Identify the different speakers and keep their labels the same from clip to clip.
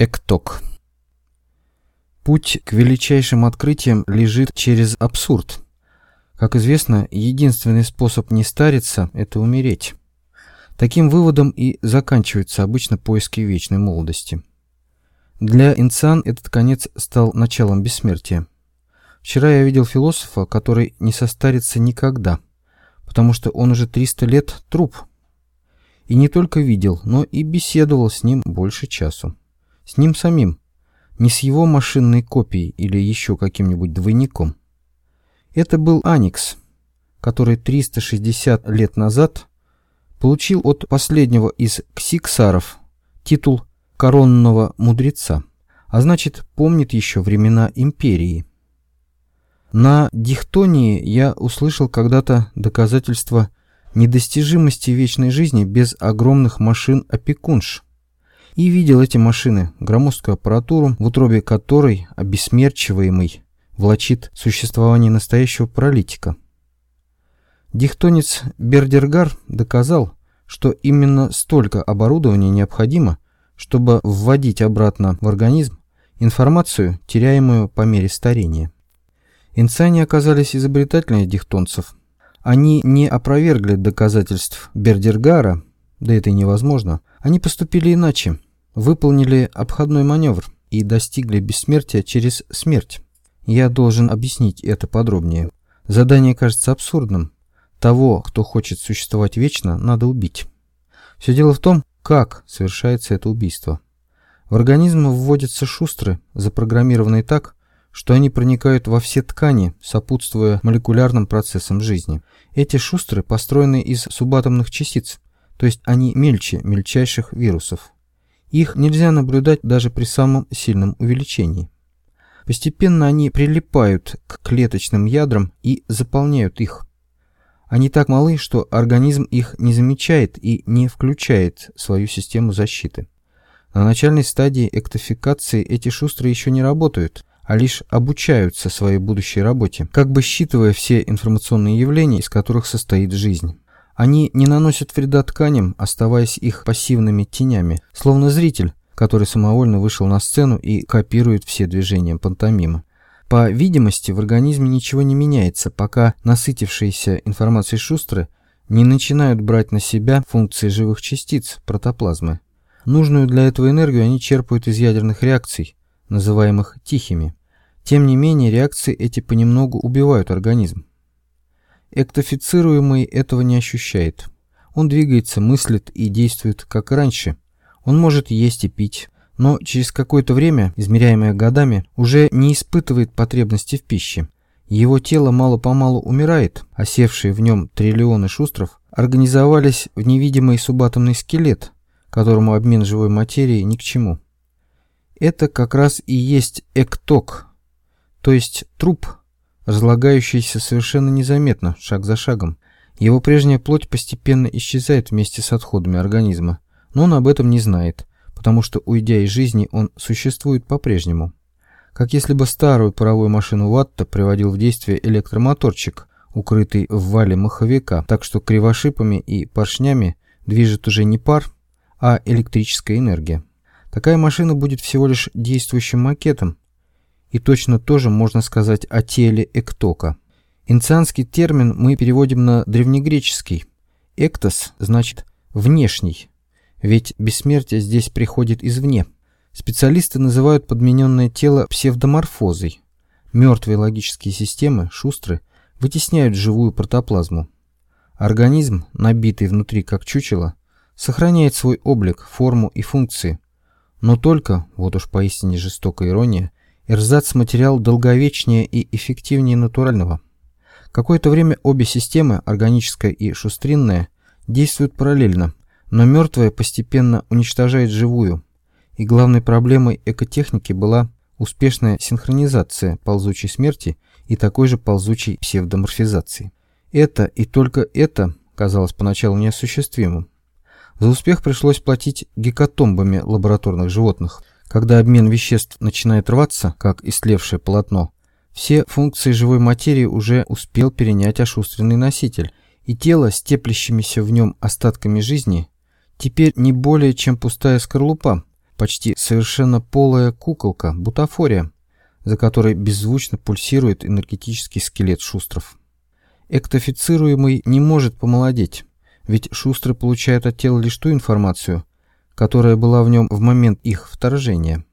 Speaker 1: Экток. Путь к величайшим открытиям лежит через абсурд. Как известно, единственный способ не стариться – это умереть. Таким выводом и заканчиваются обычно поиски вечной молодости. Для инсан этот конец стал началом бессмертия. Вчера я видел философа, который не состарится никогда, потому что он уже 300 лет труп. И не только видел, но и беседовал с ним больше часу. С ним самим. Не с его машинной копией или еще каким-нибудь двойником. Это был Аникс, который 360 лет назад получил от последнего из ксиксаров титул коронного мудреца, а значит помнит еще времена империи. На дихтонии я услышал когда-то доказательство недостижимости вечной жизни без огромных машин-опекунш – и видел эти машины, громоздкую аппаратуру, в утробе которой обесмерчиваемый влачит существование настоящего паралитика. Дихтонец Бердергар доказал, что именно столько оборудования необходимо, чтобы вводить обратно в организм информацию, теряемую по мере старения. Инсани оказались изобретательнее дихтонцев. Они не опровергли доказательств Бердергара, да это и невозможно, они поступили иначе – выполнили обходной маневр и достигли бессмертия через смерть. Я должен объяснить это подробнее. Задание кажется абсурдным. Того, кто хочет существовать вечно, надо убить. Все дело в том, как совершается это убийство. В организм вводятся шустры, запрограммированные так, что они проникают во все ткани, сопутствуя молекулярным процессам жизни. Эти шустры построены из субатомных частиц, то есть они мельче мельчайших вирусов. Их нельзя наблюдать даже при самом сильном увеличении. Постепенно они прилипают к клеточным ядрам и заполняют их. Они так малы, что организм их не замечает и не включает свою систему защиты. На начальной стадии эктофикации эти шустрые еще не работают, а лишь обучаются своей будущей работе, как бы считывая все информационные явления, из которых состоит жизнь. Они не наносят вреда тканям, оставаясь их пассивными тенями, словно зритель, который самовольно вышел на сцену и копирует все движения пантомимы. По видимости, в организме ничего не меняется, пока насытившиеся информацией шустры не начинают брать на себя функции живых частиц, протоплазмы. Нужную для этого энергию они черпают из ядерных реакций, называемых тихими. Тем не менее, реакции эти понемногу убивают организм. Эктофицируемый этого не ощущает. Он двигается, мыслит и действует как раньше. Он может есть и пить, но через какое-то время, измеряемое годами, уже не испытывает потребности в пище. Его тело мало-помалу умирает, а севшие в нем триллионы шустров организовались в невидимый субатомный скелет, которому обмен живой материей ни к чему. Это как раз и есть экток, то есть труп, разлагающийся совершенно незаметно, шаг за шагом. Его прежняя плоть постепенно исчезает вместе с отходами организма, но он об этом не знает, потому что, уйдя из жизни, он существует по-прежнему. Как если бы старую паровую машину Ватта приводил в действие электромоторчик, укрытый в вале маховика, так что кривошипами и поршнями движет уже не пар, а электрическая энергия. Такая машина будет всего лишь действующим макетом, и точно тоже можно сказать о теле эктока. Инцианский термин мы переводим на древнегреческий. «Эктос» значит «внешний», ведь бессмертие здесь приходит извне. Специалисты называют подмененное тело псевдоморфозой. Мертвые логические системы, шустры, вытесняют живую протоплазму. Организм, набитый внутри как чучело, сохраняет свой облик, форму и функции. Но только, вот уж поистине жестокая ирония, Эрзац-материал долговечнее и эффективнее натурального. Какое-то время обе системы, органическая и шустринная, действуют параллельно, но мертвая постепенно уничтожает живую. И главной проблемой экотехники была успешная синхронизация ползучей смерти и такой же ползучей псевдоморфизации. Это и только это казалось поначалу неосуществимым. За успех пришлось платить гекатомбами лабораторных животных – когда обмен веществ начинает рваться, как истлевшее полотно, все функции живой материи уже успел перенять ошустренный носитель, и тело с теплящимися в нем остатками жизни теперь не более чем пустая скорлупа, почти совершенно полая куколка, бутафория, за которой беззвучно пульсирует энергетический скелет шустров. Эктофицируемый не может помолодеть, ведь шустры получают от тела лишь ту информацию, которая была в нем в момент их вторжения.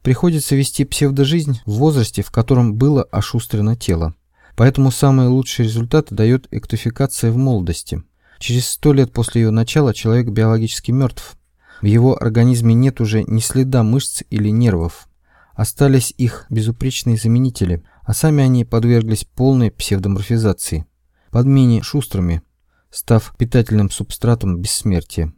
Speaker 1: Приходится вести псевдожизнь в возрасте, в котором было ошустрено тело. Поэтому самые лучшие результаты дает эктофикация в молодости. Через сто лет после ее начала человек биологически мертв. В его организме нет уже ни следа мышц или нервов. Остались их безупречные заменители, а сами они подверглись полной псевдоморфизации, подмене шустрыми, став питательным субстратом бессмертия.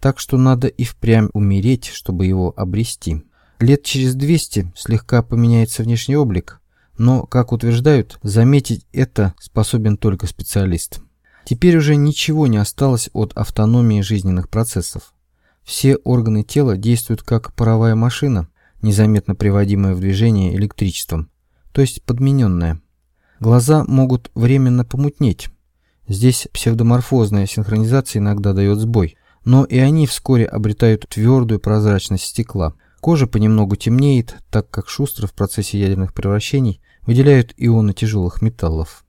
Speaker 1: Так что надо и впрямь умереть, чтобы его обрести. Лет через 200 слегка поменяется внешний облик, но, как утверждают, заметить это способен только специалист. Теперь уже ничего не осталось от автономии жизненных процессов. Все органы тела действуют как паровая машина, незаметно приводимая в движение электричеством, то есть подмененная. Глаза могут временно помутнеть. Здесь псевдоморфозная синхронизация иногда дает сбой, но и они вскоре обретают твердую прозрачность стекла. Кожа понемногу темнеет, так как шустро в процессе ядерных превращений выделяют ионы тяжелых металлов.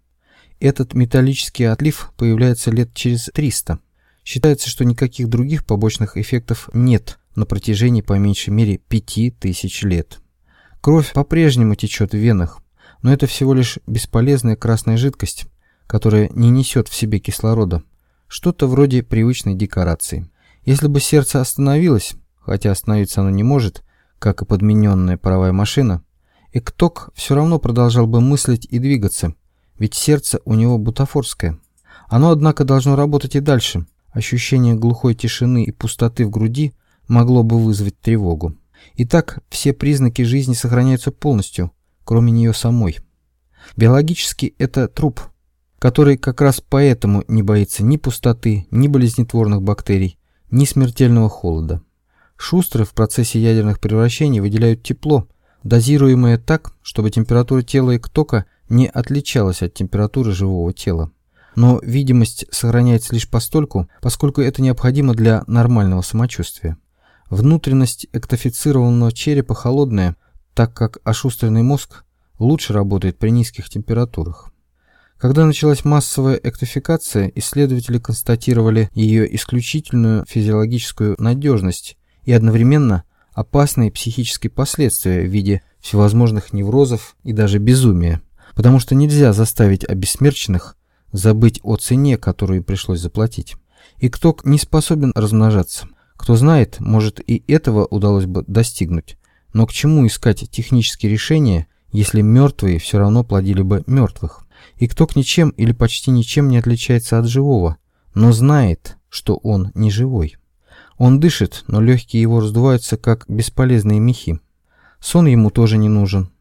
Speaker 1: Этот металлический отлив появляется лет через 300. Считается, что никаких других побочных эффектов нет на протяжении по меньшей мере 5000 лет. Кровь по-прежнему течет в венах, но это всего лишь бесполезная красная жидкость, которая не несет в себе кислорода, что-то вроде привычной декорации. Если бы сердце остановилось, хотя остановиться оно не может, как и подмененная паровая машина, Экток все равно продолжал бы мыслить и двигаться, ведь сердце у него бутафорское. Оно, однако, должно работать и дальше. Ощущение глухой тишины и пустоты в груди могло бы вызвать тревогу. Итак, все признаки жизни сохраняются полностью, кроме нее самой. Биологически это труп, который как раз поэтому не боится ни пустоты, ни болезнетворных бактерий, ни смертельного холода. Шустры в процессе ядерных превращений выделяют тепло, дозируемое так, чтобы температура тела эктока не отличалась от температуры живого тела. Но видимость сохраняется лишь постольку, поскольку это необходимо для нормального самочувствия. Внутренность эктофицированного черепа холодная, так как ошустренный мозг лучше работает при низких температурах. Когда началась массовая эктофикация, исследователи констатировали ее исключительную физиологическую надежность и одновременно опасные психические последствия в виде всевозможных неврозов и даже безумия, потому что нельзя заставить обессмерченных забыть о цене, которую пришлось заплатить. И кто не способен размножаться. Кто знает, может и этого удалось бы достигнуть. Но к чему искать технические решения, если мертвые все равно плодили бы мертвых? И кто к ничем или почти ничем не отличается от живого, но знает, что он не живой. Он дышит, но легкие его раздуваются, как бесполезные мехи. Сон ему тоже не нужен.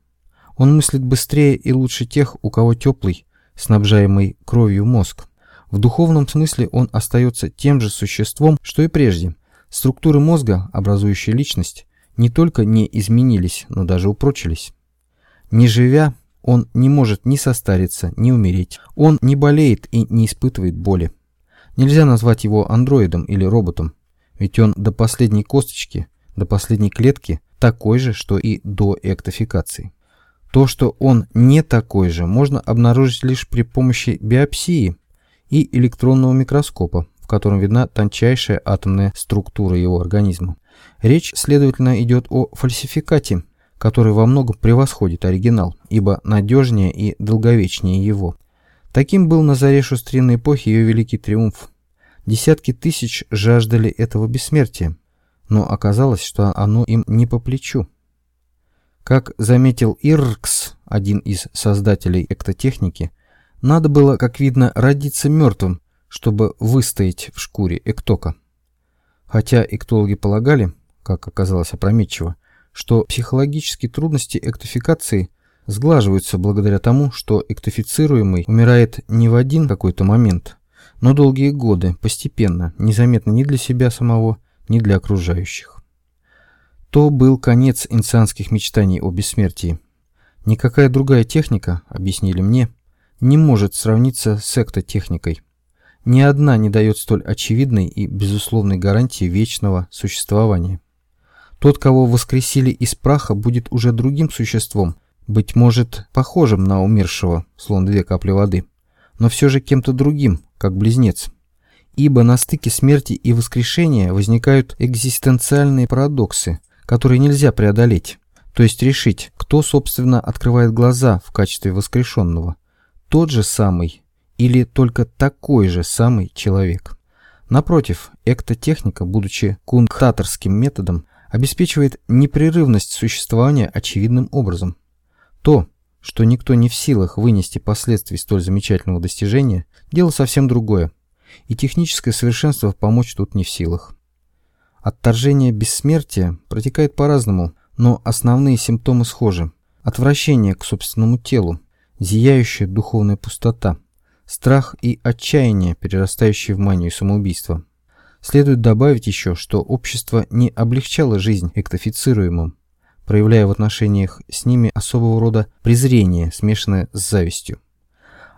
Speaker 1: Он мыслит быстрее и лучше тех, у кого теплый, снабжаемый кровью мозг. В духовном смысле он остается тем же существом, что и прежде. Структуры мозга, образующие личность, не только не изменились, но даже упрочились. Не живя, он не может ни состариться, ни умереть. Он не болеет и не испытывает боли. Нельзя назвать его андроидом или роботом. Ведь он до последней косточки, до последней клетки такой же, что и до эктофикации. То, что он не такой же, можно обнаружить лишь при помощи биопсии и электронного микроскопа, в котором видна тончайшая атомная структура его организма. Речь, следовательно, идет о фальсификате, который во многом превосходит оригинал, ибо надежнее и долговечнее его. Таким был на заре шустринной эпохи ее великий триумф. Десятки тысяч жаждали этого бессмертия, но оказалось, что оно им не по плечу. Как заметил Иркс, один из создателей эктотехники, надо было, как видно, родиться мертвым, чтобы выстоять в шкуре эктока. Хотя эктологи полагали, как оказалось опрометчиво, что психологические трудности эктофикации сглаживаются благодаря тому, что эктофицируемый умирает не в один какой-то момент, но долгие годы, постепенно, незаметно ни для себя самого, ни для окружающих. То был конец инсанских мечтаний о бессмертии. Никакая другая техника, объяснили мне, не может сравниться с эктотехникой. Ни одна не дает столь очевидной и безусловной гарантии вечного существования. Тот, кого воскресили из праха, будет уже другим существом, быть может, похожим на умершего, словно две капли воды, но все же кем-то другим, как близнец. Ибо на стыке смерти и воскрешения возникают экзистенциальные парадоксы, которые нельзя преодолеть, то есть решить, кто, собственно, открывает глаза в качестве воскрешенного, тот же самый или только такой же самый человек. Напротив, эктотехника, будучи кунктаторским методом, обеспечивает непрерывность существования очевидным образом. То, что никто не в силах вынести последствий столь замечательного достижения, дело совсем другое, и техническое совершенство помочь тут не в силах. Отторжение бессмертия протекает по-разному, но основные симптомы схожи. Отвращение к собственному телу, зияющая духовная пустота, страх и отчаяние, перерастающие в манию самоубийства. Следует добавить еще, что общество не облегчало жизнь эктофицируемым, проявляя в отношениях с ними особого рода презрение, смешанное с завистью.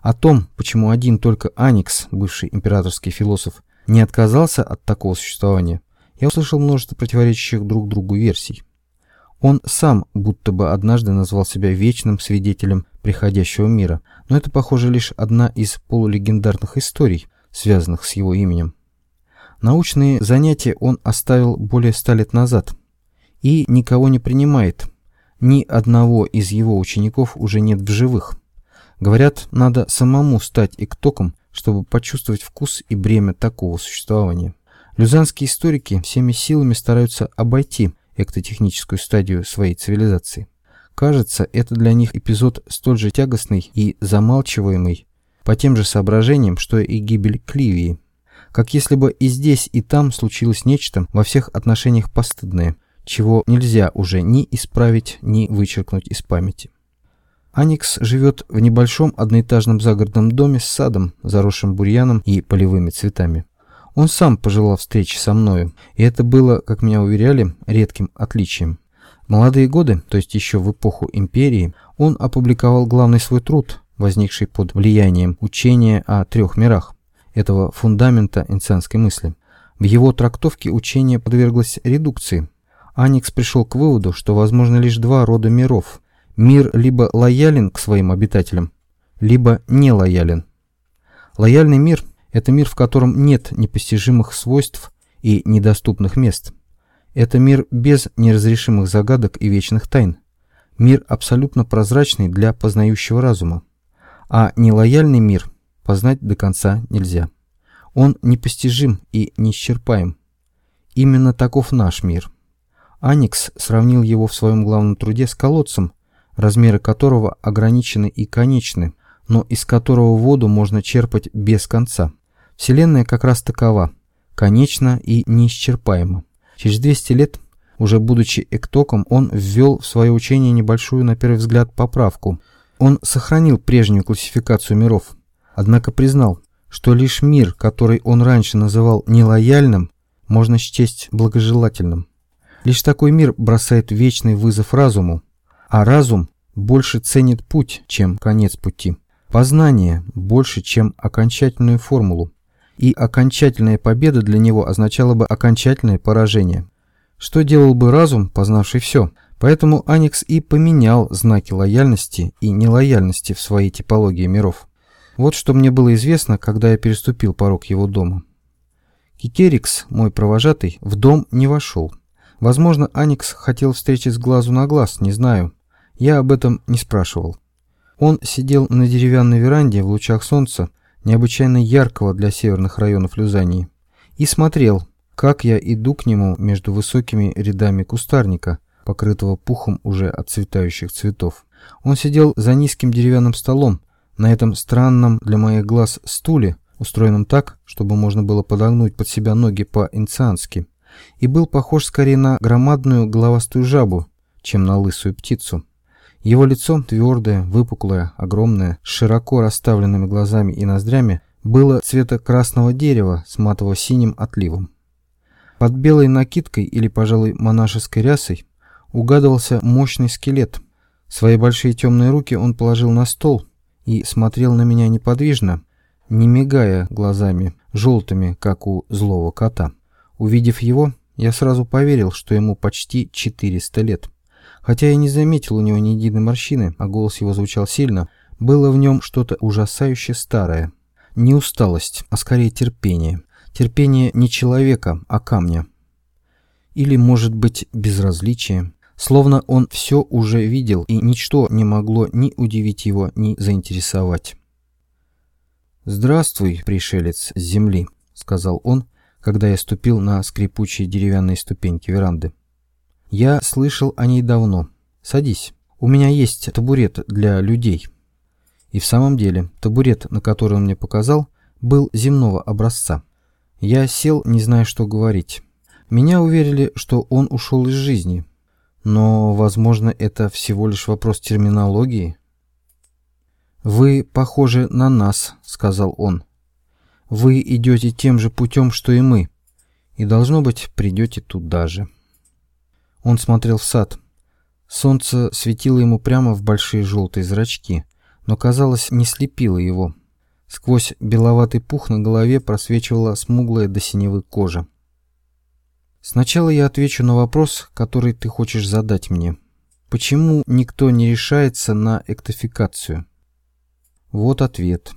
Speaker 1: О том, почему один только Аникс, бывший императорский философ, не отказался от такого существования, я услышал множество противоречащих друг другу версий. Он сам будто бы однажды назвал себя вечным свидетелем приходящего мира, но это, похоже, лишь одна из полулегендарных историй, связанных с его именем. Научные занятия он оставил более ста лет назад и никого не принимает. Ни одного из его учеников уже нет в живых. Говорят, надо самому стать иктоком, чтобы почувствовать вкус и бремя такого существования. Люзанские историки всеми силами стараются обойти эктотехническую стадию своей цивилизации. Кажется, это для них эпизод столь же тягостный и замалчиваемый по тем же соображениям, что и гибель Кливии как если бы и здесь, и там случилось нечто во всех отношениях постыдное, чего нельзя уже ни исправить, ни вычеркнуть из памяти. Аникс живет в небольшом одноэтажном загородном доме с садом, заросшим бурьяном и полевыми цветами. Он сам пожелал встречи со мною, и это было, как меня уверяли, редким отличием. В молодые годы, то есть еще в эпоху империи, он опубликовал главный свой труд, возникший под влиянием учения о трех мирах этого фундамента инцианской мысли. В его трактовке учение подверглось редукции. Аникс пришел к выводу, что возможно лишь два рода миров. Мир либо лоялен к своим обитателям, либо не лоялен. Лояльный мир – это мир, в котором нет непостижимых свойств и недоступных мест. Это мир без неразрешимых загадок и вечных тайн. Мир абсолютно прозрачный для познающего разума. А нелояльный мир – познать до конца нельзя. Он непостижим и неисчерпаем. Именно таков наш мир. Аникс сравнил его в своем главном труде с колодцем, размеры которого ограничены и конечны, но из которого воду можно черпать без конца. Вселенная как раз такова, конечна и неисчерпаема. Через 200 лет, уже будучи эктоком, он ввел в свое учение небольшую, на первый взгляд, поправку. Он сохранил прежнюю классификацию миров, однако признал, что лишь мир, который он раньше называл нелояльным, можно счесть благожелательным. Лишь такой мир бросает вечный вызов разуму, а разум больше ценит путь, чем конец пути. Познание больше, чем окончательную формулу. И окончательная победа для него означала бы окончательное поражение. Что делал бы разум, познавший все? Поэтому Аникс и поменял знаки лояльности и нелояльности в своей типологии миров. Вот что мне было известно, когда я переступил порог его дома. Кикерикс, мой провожатый, в дом не вошел. Возможно, Аникс хотел встречи с глазу на глаз, не знаю. Я об этом не спрашивал. Он сидел на деревянной веранде в лучах солнца, необычайно яркого для северных районов Люзании, и смотрел, как я иду к нему между высокими рядами кустарника, покрытого пухом уже отцветающих цветов. Он сидел за низким деревянным столом, на этом странном для моих глаз стуле, устроенном так, чтобы можно было подогнуть под себя ноги по-инциански, и был похож скорее на громадную головастую жабу, чем на лысую птицу. Его лицо, твердое, выпуклое, огромное, с широко расставленными глазами и ноздрями, было цвета красного дерева с матово-синим отливом. Под белой накидкой или, пожалуй, монашеской рясой угадывался мощный скелет. Свои большие темные руки он положил на стол, и смотрел на меня неподвижно, не мигая глазами, желтыми, как у злого кота. Увидев его, я сразу поверил, что ему почти 400 лет. Хотя я не заметил у него ни единой морщины, а голос его звучал сильно, было в нем что-то ужасающе старое. Не усталость, а скорее терпение. Терпение не человека, а камня. Или, может быть, безразличие. Словно он все уже видел, и ничто не могло ни удивить его, ни заинтересовать. «Здравствуй, пришелец с земли», — сказал он, когда я ступил на скрипучие деревянные ступеньки веранды. «Я слышал о ней давно. Садись. У меня есть табурет для людей». И в самом деле, табурет, на который он мне показал, был земного образца. Я сел, не зная, что говорить. Меня уверили, что он ушел из жизни. Но, возможно, это всего лишь вопрос терминологии. «Вы похожи на нас», — сказал он. «Вы идете тем же путем, что и мы, и, должно быть, придете туда же». Он смотрел в сад. Солнце светило ему прямо в большие желтые зрачки — но, казалось, не слепило его. Сквозь беловатый пух на голове просвечивала смуглая до синевы кожа. Сначала я отвечу на вопрос, который ты хочешь задать мне. Почему никто не решается на эктофикацию? Вот ответ.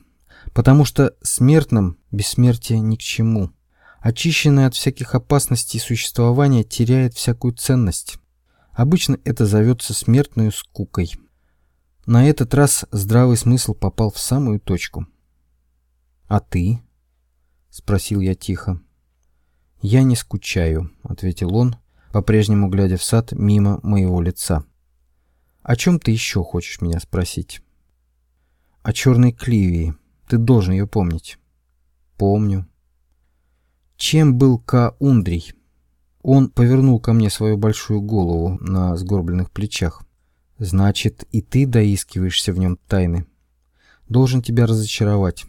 Speaker 1: Потому что смертным бессмертие ни к чему. Очищенное от всяких опасностей существование теряет всякую ценность. Обычно это зовется смертной скукой. На этот раз здравый смысл попал в самую точку. «А ты?» — спросил я тихо. «Я не скучаю», — ответил он, по-прежнему глядя в сад мимо моего лица. «О чем ты еще хочешь меня спросить?» «О черной Кливии. Ты должен ее помнить». «Помню». «Чем был Ка Ундрий?» Он повернул ко мне свою большую голову на сгорбленных плечах. Значит, и ты доискиваешься в нем тайны. Должен тебя разочаровать.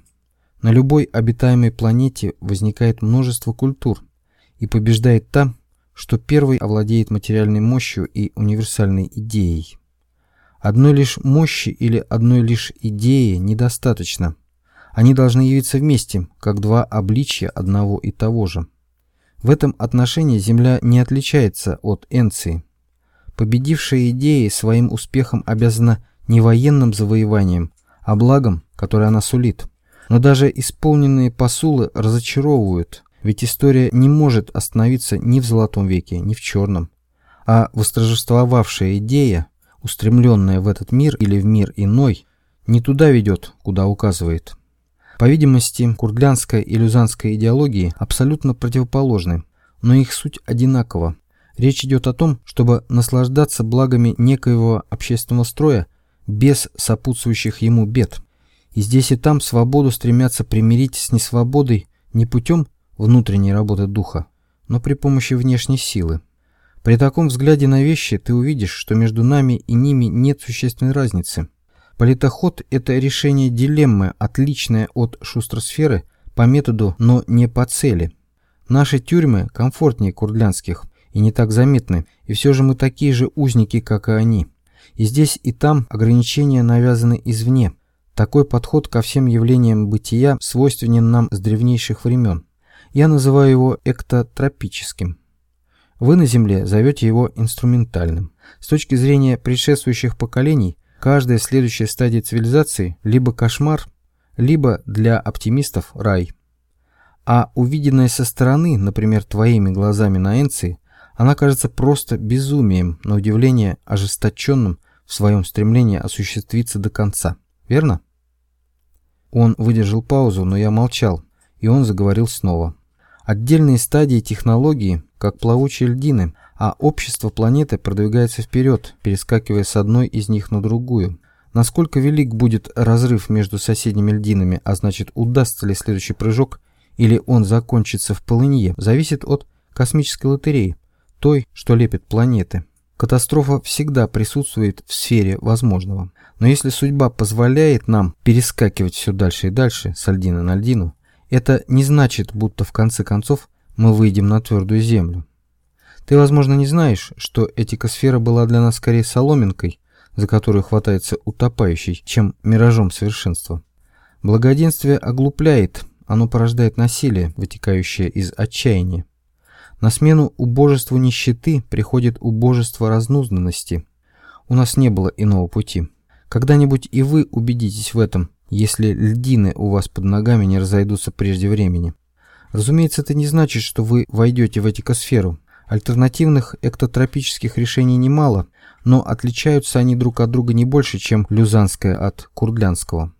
Speaker 1: На любой обитаемой планете возникает множество культур, и побеждает та, что первый овладеет материальной мощью и универсальной идеей. Одной лишь мощи или одной лишь идеи недостаточно. Они должны явиться вместе, как два обличья одного и того же. В этом отношении Земля не отличается от Энции. Победившая идея своим успехом обязана не военным завоеванием, а благом, которое она сулит. Но даже исполненные посулы разочаровывают, ведь история не может остановиться ни в Золотом веке, ни в Черном. А восторжествовавшая идея, устремленная в этот мир или в мир иной, не туда ведет, куда указывает. По видимости, курдлянская и люзанская идеологии абсолютно противоположны, но их суть одинакова Речь идет о том, чтобы наслаждаться благами некоего общественного строя без сопутствующих ему бед. И здесь и там свободу стремятся примирить с несвободой не путем внутренней работы духа, но при помощи внешней силы. При таком взгляде на вещи ты увидишь, что между нами и ними нет существенной разницы. Политоход – это решение дилеммы, отличное от шустросферы по методу, но не по цели. Наши тюрьмы комфортнее курдлянских, и не так заметны, и все же мы такие же узники, как и они. И здесь и там ограничения навязаны извне. Такой подход ко всем явлениям бытия свойственен нам с древнейших времен. Я называю его эктотропическим. Вы на Земле зовете его инструментальным. С точки зрения предшествующих поколений, каждая следующая стадия цивилизации либо кошмар, либо для оптимистов рай. А увиденное со стороны, например, твоими глазами на Энции, она кажется просто безумием, на удивление ожесточенным в своем стремлении осуществиться до конца. Верно? Он выдержал паузу, но я молчал, и он заговорил снова. Отдельные стадии технологии, как плавучие льдины, а общество планеты продвигается вперед, перескакивая с одной из них на другую. Насколько велик будет разрыв между соседними льдинами, а значит удастся ли следующий прыжок, или он закончится в полынье, зависит от космической лотереи, той, что лепит планеты. Катастрофа всегда присутствует в сфере возможного. Но если судьба позволяет нам перескакивать все дальше и дальше с льдины на льдину, это не значит, будто в конце концов мы выйдем на твердую землю. Ты, возможно, не знаешь, что этикосфера была для нас скорее соломинкой, за которую хватается утопающий, чем миражом совершенства. Благоденствие оглупляет, оно порождает насилие, вытекающее из отчаяния. На смену убожеству нищеты приходит убожество разнузданности. У нас не было иного пути. Когда-нибудь и вы убедитесь в этом, если льдины у вас под ногами не разойдутся прежде времени. Разумеется, это не значит, что вы войдете в этикосферу. Альтернативных эктотропических решений немало, но отличаются они друг от друга не больше, чем люзанское от курдлянского.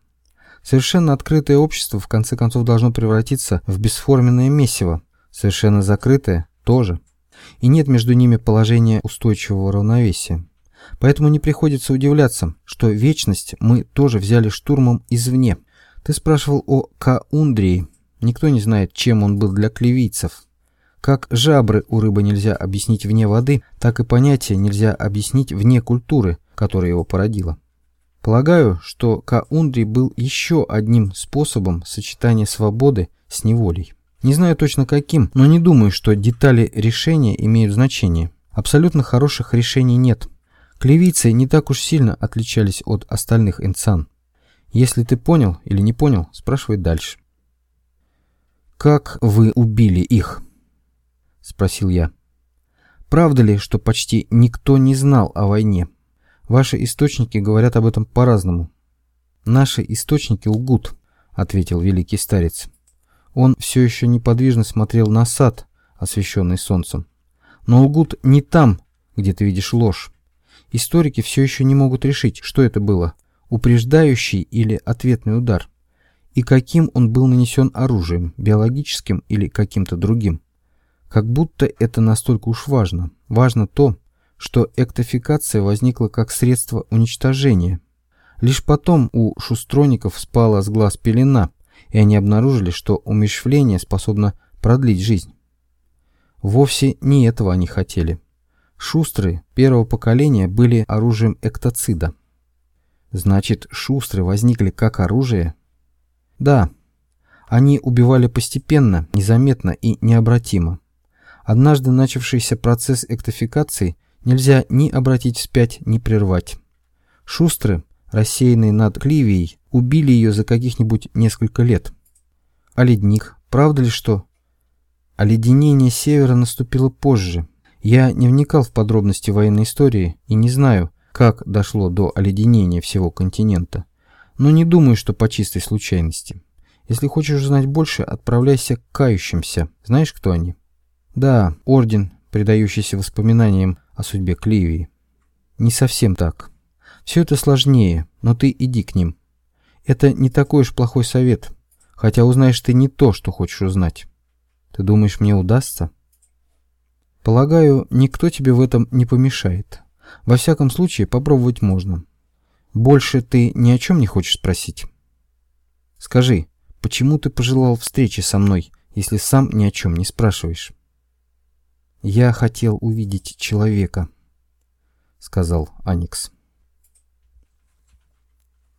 Speaker 1: Совершенно открытое общество в конце концов должно превратиться в бесформенное месиво, совершенно закрытое тоже. И нет между ними положения устойчивого равновесия. Поэтому не приходится удивляться, что вечность мы тоже взяли штурмом извне. Ты спрашивал о Каундрии. Никто не знает, чем он был для клевийцев. Как жабры у рыбы нельзя объяснить вне воды, так и понятие нельзя объяснить вне культуры, которая его породила. Полагаю, что Каундрий был еще одним способом сочетания свободы с неволей. Не знаю точно каким, но не думаю, что детали решения имеют значение. Абсолютно хороших решений нет. Клевицы не так уж сильно отличались от остальных инсан. Если ты понял или не понял, спрашивай дальше. «Как вы убили их?» – спросил я. «Правда ли, что почти никто не знал о войне?» Ваши источники говорят об этом по-разному. Наши источники лгут, ответил великий старец. Он все еще неподвижно смотрел на сад, освещенный солнцем. Но лгут не там, где ты видишь ложь. Историки все еще не могут решить, что это было, упреждающий или ответный удар, и каким он был нанесен оружием, биологическим или каким-то другим. Как будто это настолько уж важно. Важно то, что эктофикация возникла как средство уничтожения. Лишь потом у шустроников спала с глаз пелена, и они обнаружили, что умерщвление способно продлить жизнь. Вовсе не этого они хотели. Шустры первого поколения были оружием эктоцида. Значит, шустры возникли как оружие? Да. Они убивали постепенно, незаметно и необратимо. Однажды начавшийся процесс эктофикации нельзя ни обратить вспять, ни прервать. Шустры, рассеянные над Кливией, убили ее за каких-нибудь несколько лет. А ледник, правда ли что? Оледенение севера наступило позже. Я не вникал в подробности военной истории и не знаю, как дошло до оледенения всего континента. Но не думаю, что по чистой случайности. Если хочешь узнать больше, отправляйся к кающимся. Знаешь, кто они? Да, орден, предающийся воспоминаниям о судьбе Кливии. Не совсем так. Все это сложнее, но ты иди к ним. Это не такой уж плохой совет, хотя узнаешь ты не то, что хочешь узнать. Ты думаешь, мне удастся? Полагаю, никто тебе в этом не помешает. Во всяком случае, попробовать можно. Больше ты ни о чем не хочешь спросить? Скажи, почему ты пожелал встречи со мной, если сам ни о чем не спрашиваешь? «Я хотел увидеть человека», — сказал Аникс.